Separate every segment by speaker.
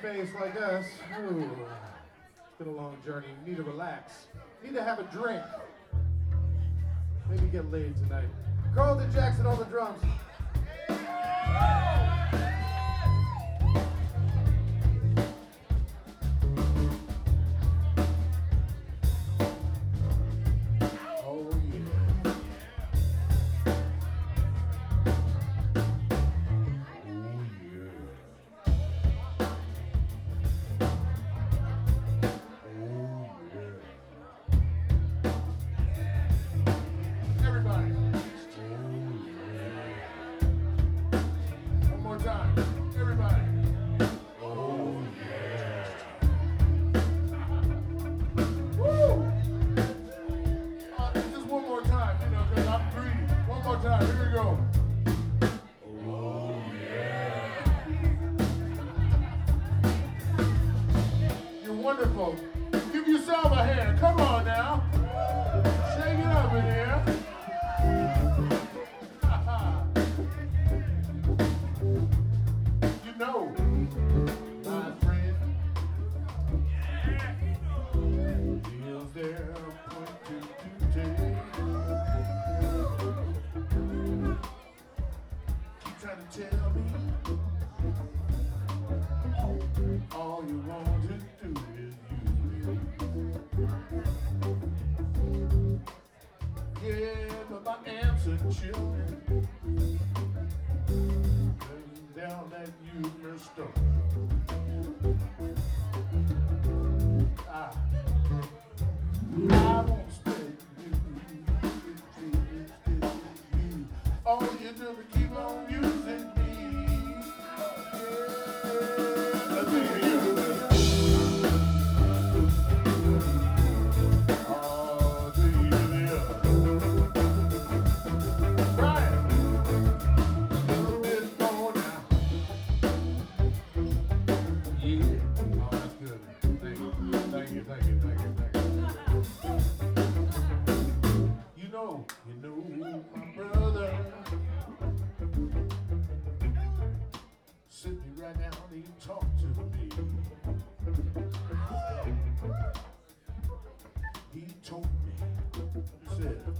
Speaker 1: space like us, ooh, it's been a long journey. Need to relax. Need to have a drink. Maybe get laid tonight. Carlton Jackson on the drums. time. Here we go. down and he talked to me. He told me, he said,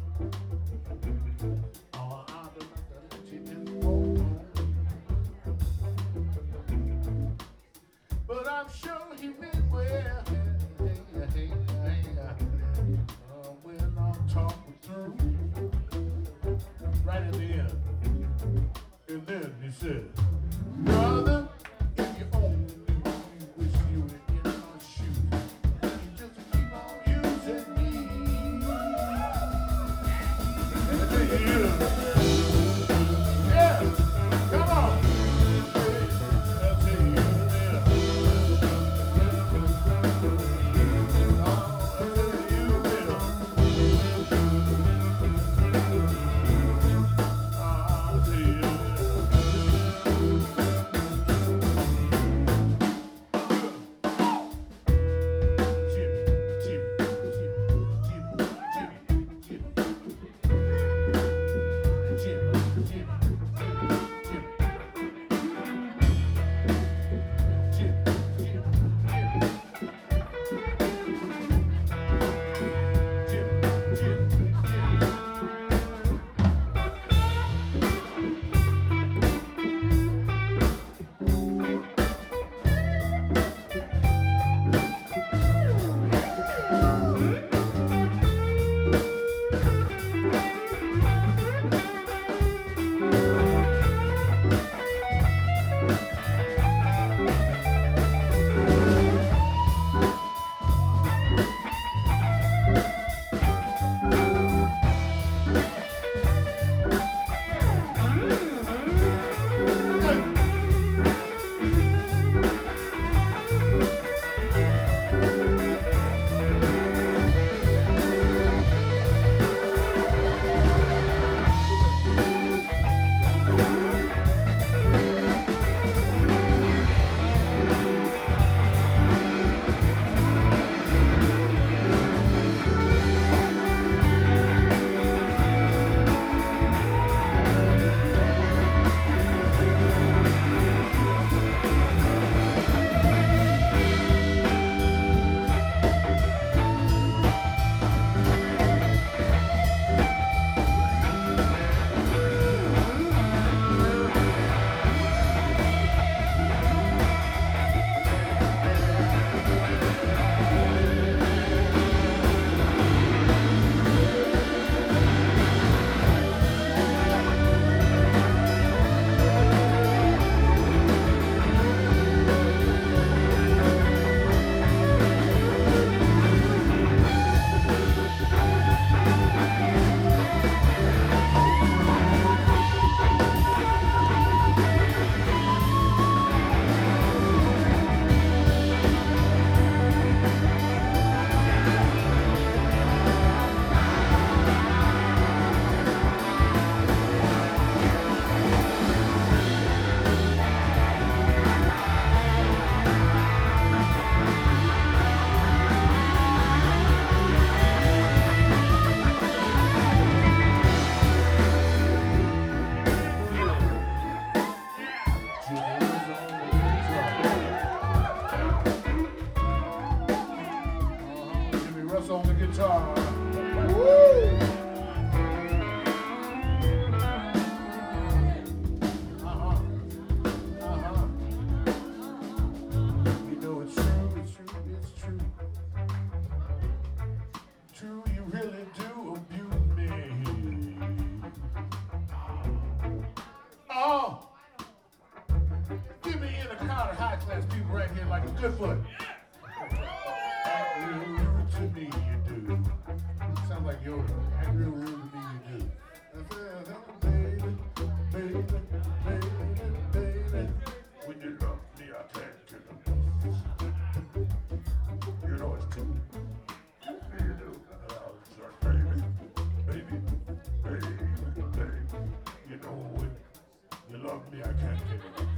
Speaker 1: Yeah.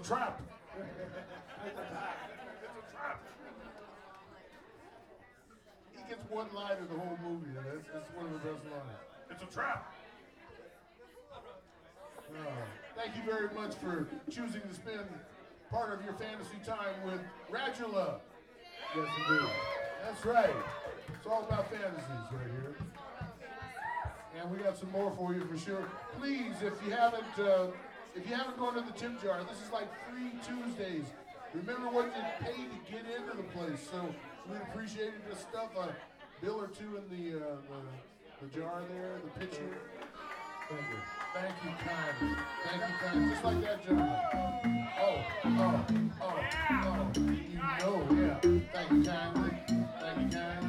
Speaker 1: A trap. it's a trap. He gets one line in the whole movie, and that's, that's one of the best lines. It's a trap. Uh, thank you very much for choosing to spend part of your fantasy time with Radula. Yes, indeed. That's right. It's all about fantasies right here. And we got some more for you for sure. Please, if you haven't, uh, if you haven't gone to the tip jar, this is like free Tuesdays. Remember what you paid to get into the place. So we appreciate it. Just stuff a bill or two in the uh, the, the jar there, the pitcher. Thank you. Thank you kindly. Thank you kindly. Just like that gentleman. Oh, oh, oh, oh. You know, yeah. Thank you kindly. Thank you kindly.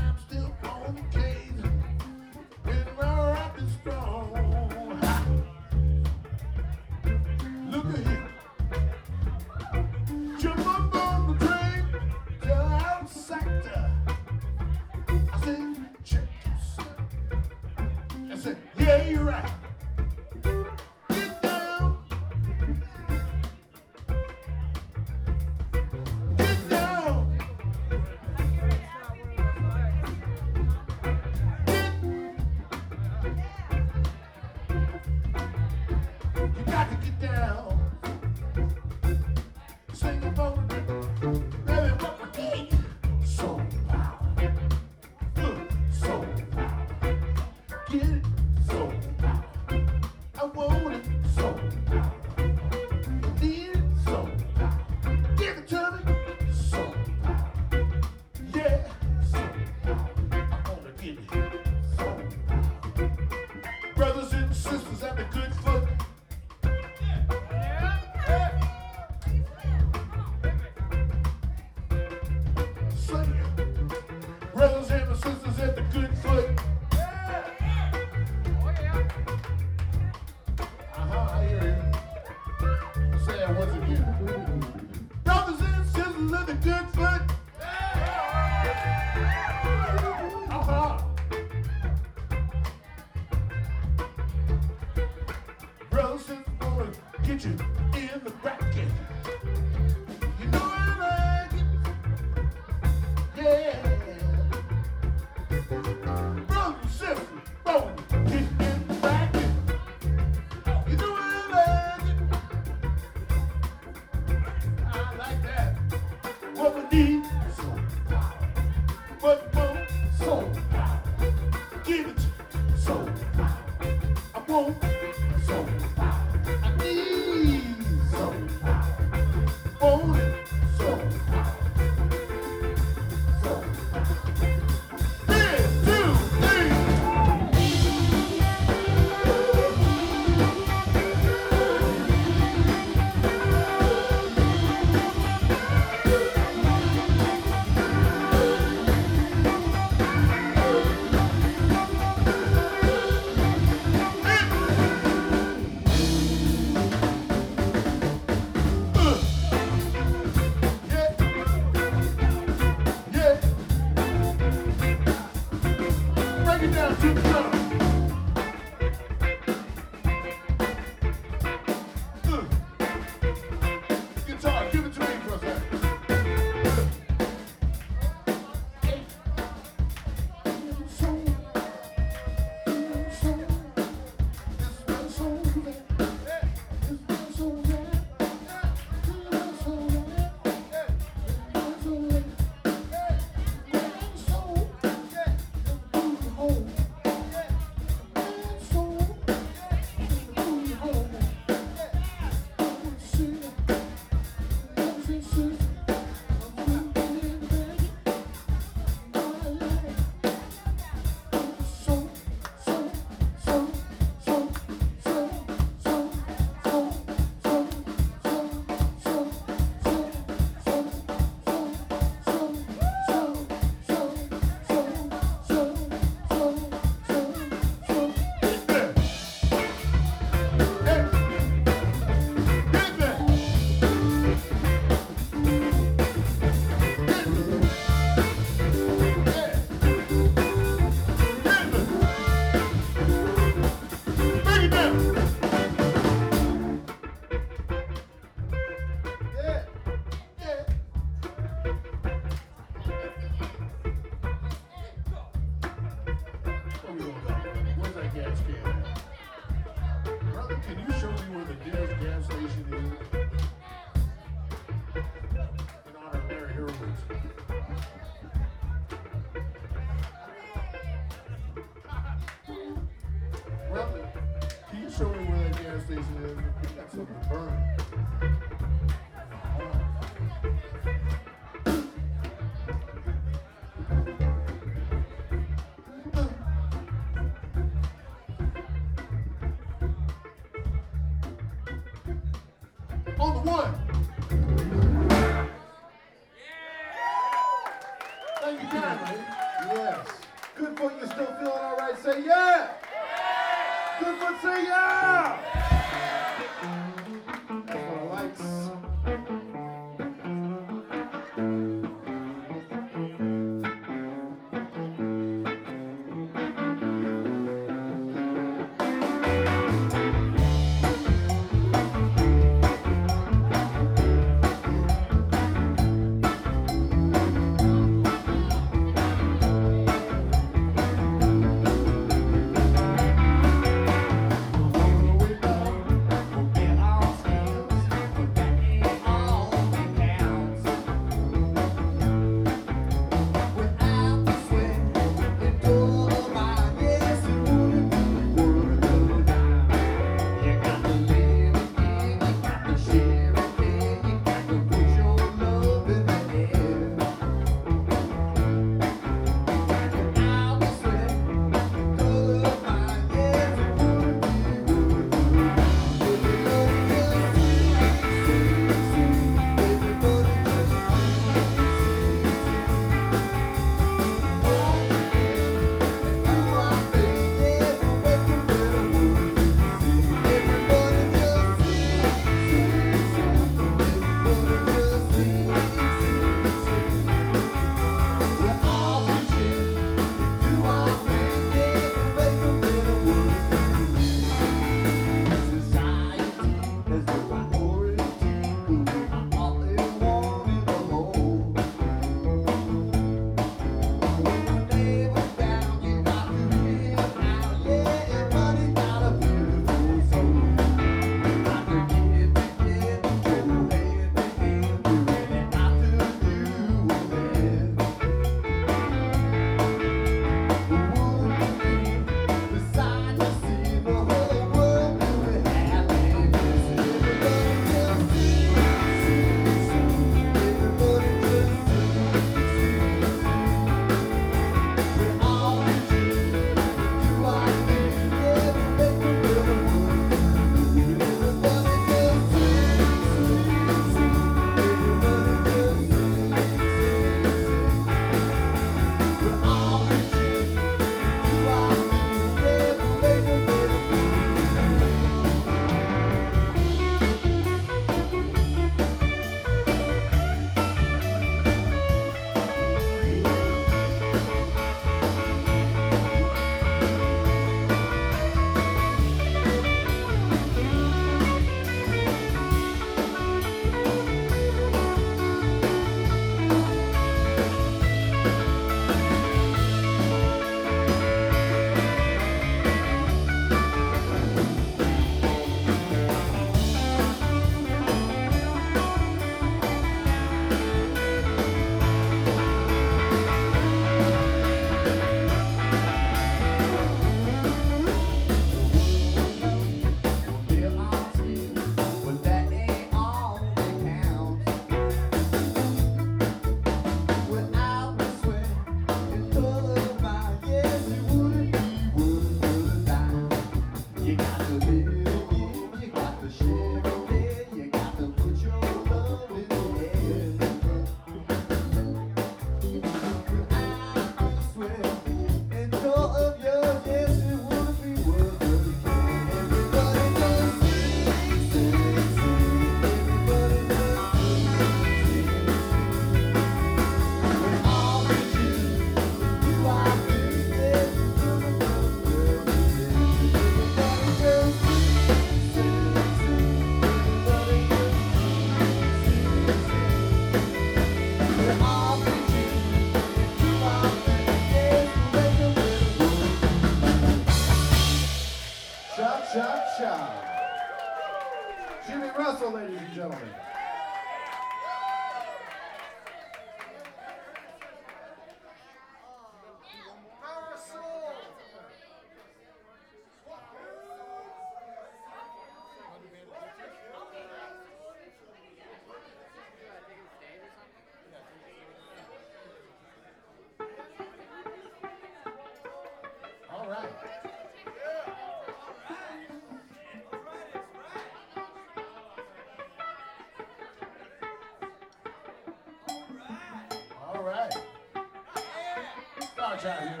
Speaker 1: out here.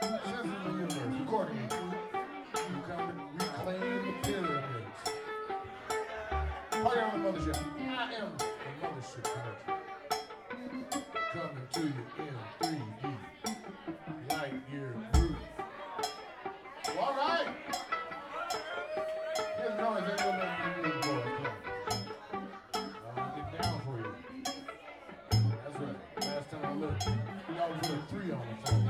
Speaker 1: The recording reclaim the pyramids. The. I am the mother ship Coming to you in 3D. Light year. All right. Here's the noise. Everyone, three on
Speaker 2: it.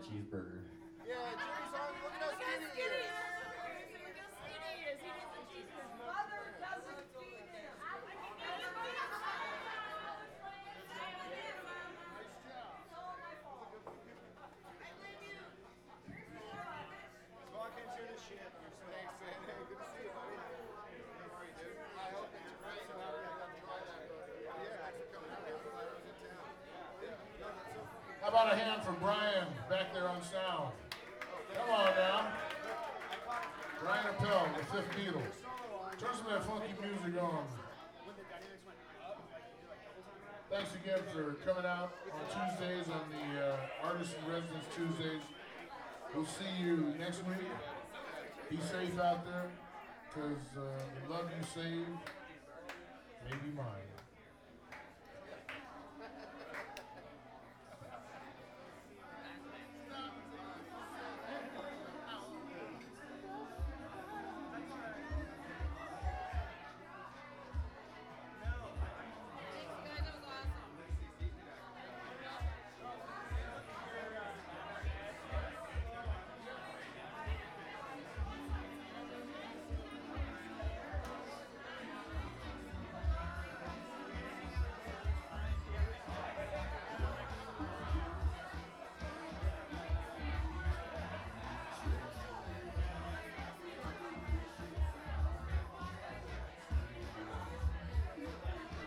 Speaker 3: Cheeseburger.
Speaker 2: Yeah, Jimmy's on. Look at how skinny he is.
Speaker 1: How about a hand for Brian back there on sound? Come on now. Brian Appel, the Fifth Beatles. Turn some of that funky music on. Thanks again for coming out on Tuesdays on the uh, Artist in Residence Tuesdays. We'll see you next week. Be safe out there, because uh, the love you save may be mine.